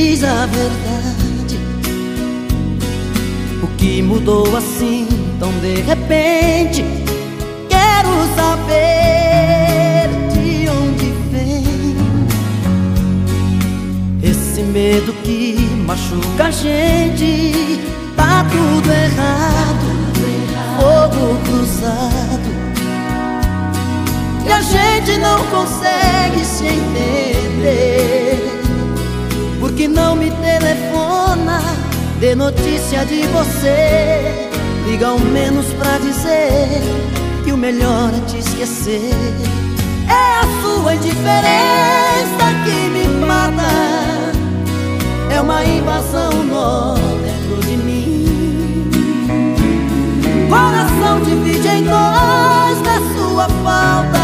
a verdade. O que mudou assim tão de repente? Quero saber de onde vem esse medo que machuca a gente. Tá tudo errado, fogo cruzado. E a gente não consegue se entender. Porque não me telefona, dê notícia de você. Liga ao menos pra dizer que o melhor é te esquecer. É a sua indiferença que me mata. É uma invasão nó dentro de mim. Coração divide em dois da sua falta.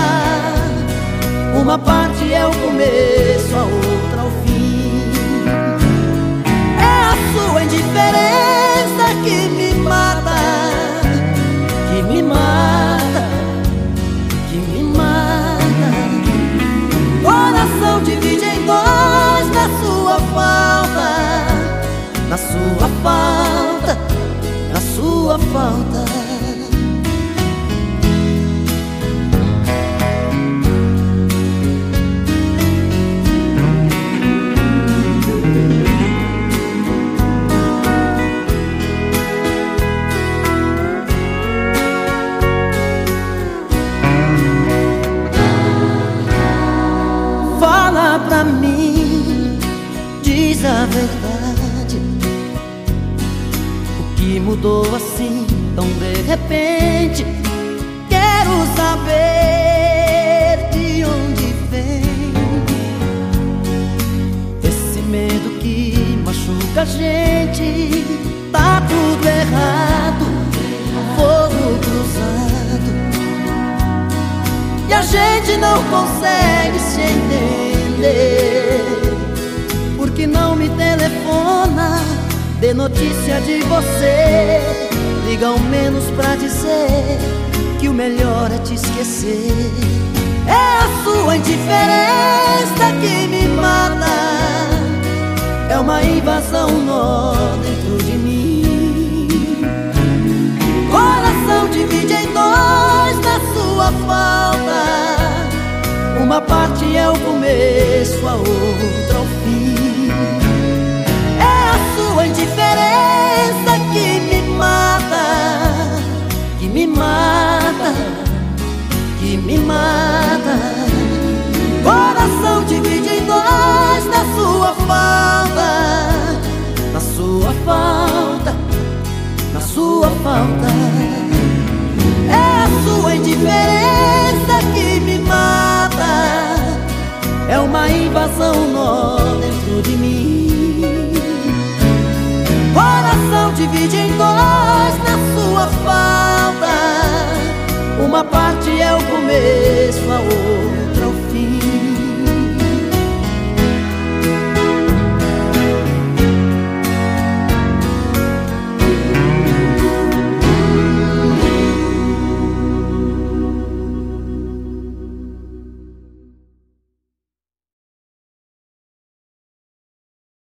Uma parte é o começo, sua falta, na sua falta. Fala pra mim, diz a verdade. Que mudou assim tão de repente? Quero saber de onde vem esse medo que machuca a gente. Tá tudo errado, fogo cruzado. E a gente não consegue Dê notícia de você? Liga ao menos pra dizer Que o melhor é te esquecer. É a sua indiferença